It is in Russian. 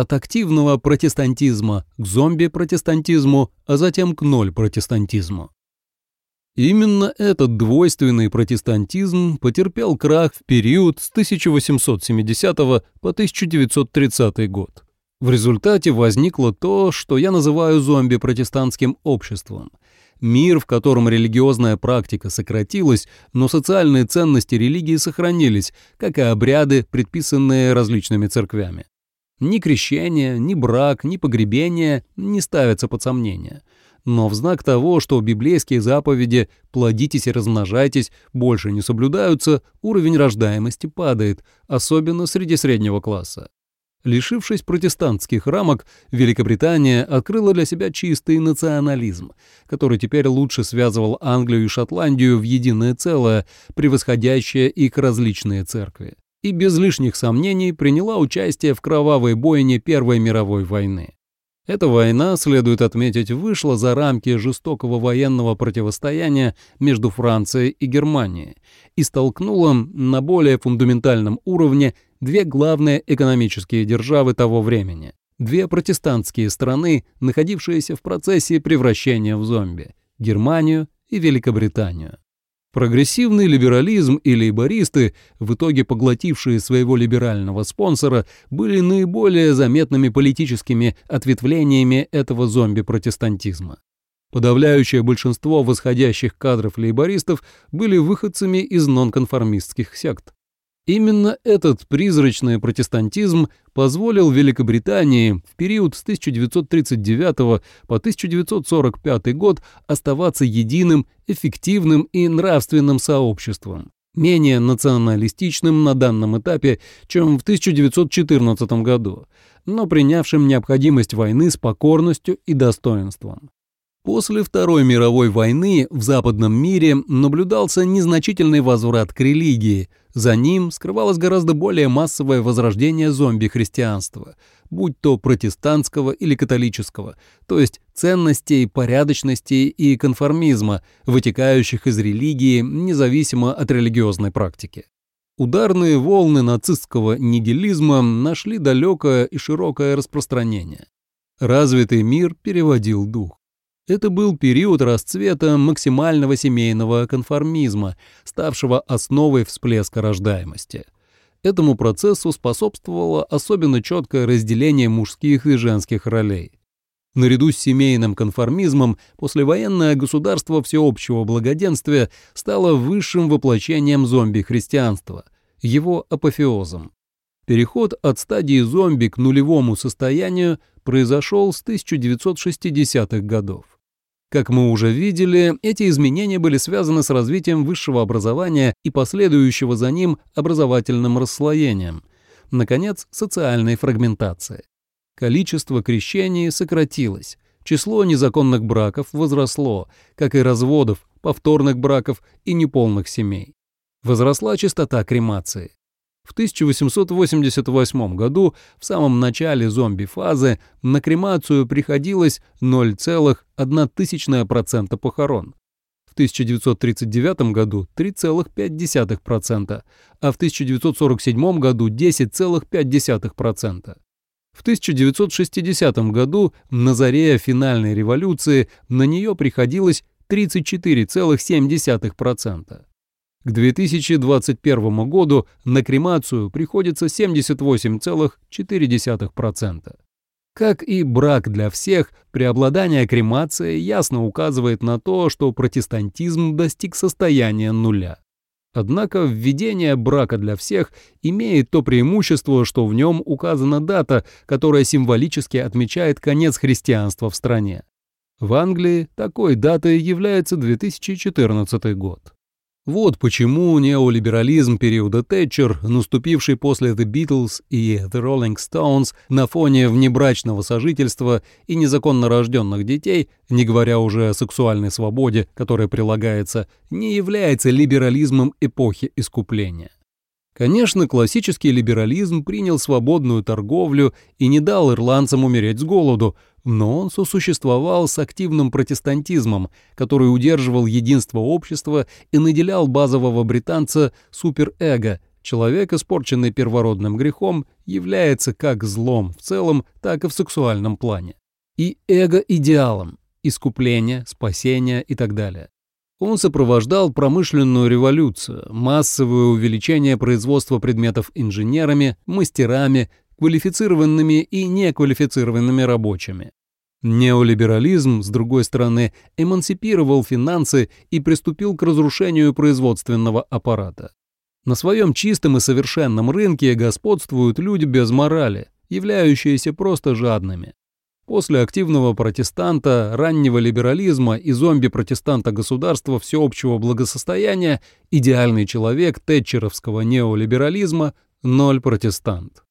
от активного протестантизма к зомби-протестантизму, а затем к ноль-протестантизму. Именно этот двойственный протестантизм потерпел крах в период с 1870 по 1930 год. В результате возникло то, что я называю зомби-протестантским обществом. Мир, в котором религиозная практика сократилась, но социальные ценности религии сохранились, как и обряды, предписанные различными церквями. Ни крещение, ни брак, ни погребение не ставятся под сомнение. Но в знак того, что библейские заповеди «плодитесь и размножайтесь» больше не соблюдаются, уровень рождаемости падает, особенно среди среднего класса. Лишившись протестантских рамок, Великобритания открыла для себя чистый национализм, который теперь лучше связывал Англию и Шотландию в единое целое, превосходящее их различные церкви и без лишних сомнений приняла участие в кровавой бойне Первой мировой войны. Эта война, следует отметить, вышла за рамки жестокого военного противостояния между Францией и Германией и столкнула на более фундаментальном уровне две главные экономические державы того времени, две протестантские страны, находившиеся в процессе превращения в зомби – Германию и Великобританию. Прогрессивный либерализм и лейбористы, в итоге поглотившие своего либерального спонсора, были наиболее заметными политическими ответвлениями этого зомби-протестантизма. Подавляющее большинство восходящих кадров лейбористов были выходцами из нонконформистских сект. Именно этот призрачный протестантизм позволил Великобритании в период с 1939 по 1945 год оставаться единым, эффективным и нравственным сообществом, менее националистичным на данном этапе, чем в 1914 году, но принявшим необходимость войны с покорностью и достоинством. После Второй мировой войны в западном мире наблюдался незначительный возврат к религии, за ним скрывалось гораздо более массовое возрождение зомби-христианства, будь то протестантского или католического, то есть ценностей, порядочности и конформизма, вытекающих из религии независимо от религиозной практики. Ударные волны нацистского нигилизма нашли далекое и широкое распространение. Развитый мир переводил дух. Это был период расцвета максимального семейного конформизма, ставшего основой всплеска рождаемости. Этому процессу способствовало особенно четкое разделение мужских и женских ролей. Наряду с семейным конформизмом послевоенное государство всеобщего благоденствия стало высшим воплощением зомби-христианства, его апофеозом. Переход от стадии зомби к нулевому состоянию произошел с 1960-х годов. Как мы уже видели, эти изменения были связаны с развитием высшего образования и последующего за ним образовательным расслоением, наконец, социальной фрагментацией. Количество крещений сократилось, число незаконных браков возросло, как и разводов, повторных браков и неполных семей. Возросла частота кремации. В 1888 году, в самом начале зомби-фазы, на кремацию приходилось 0,1% похорон. В 1939 году 3,5%, а в 1947 году 10,5%. В 1960 году, на заре финальной революции, на нее приходилось 34,7%. К 2021 году на кремацию приходится 78,4%. Как и брак для всех, преобладание кремации ясно указывает на то, что протестантизм достиг состояния нуля. Однако введение брака для всех имеет то преимущество, что в нем указана дата, которая символически отмечает конец христианства в стране. В Англии такой датой является 2014 год. Вот почему неолиберализм периода Тэтчер, наступивший после The Beatles и The Rolling Stones на фоне внебрачного сожительства и незаконно рожденных детей, не говоря уже о сексуальной свободе, которая прилагается, не является либерализмом эпохи искупления. Конечно, классический либерализм принял свободную торговлю и не дал ирландцам умереть с голоду, но он сосуществовал с активным протестантизмом, который удерживал единство общества и наделял базового британца суперэго, Человек, испорченный первородным грехом, является как злом в целом, так и в сексуальном плане. И эго-идеалом – искупление, спасение и так далее. Он сопровождал промышленную революцию, массовое увеличение производства предметов инженерами, мастерами, квалифицированными и неквалифицированными рабочими. Неолиберализм, с другой стороны, эмансипировал финансы и приступил к разрушению производственного аппарата. На своем чистом и совершенном рынке господствуют люди без морали, являющиеся просто жадными. После активного протестанта, раннего либерализма и зомби-протестанта государства всеобщего благосостояния идеальный человек тэтчеровского неолиберализма – ноль протестант.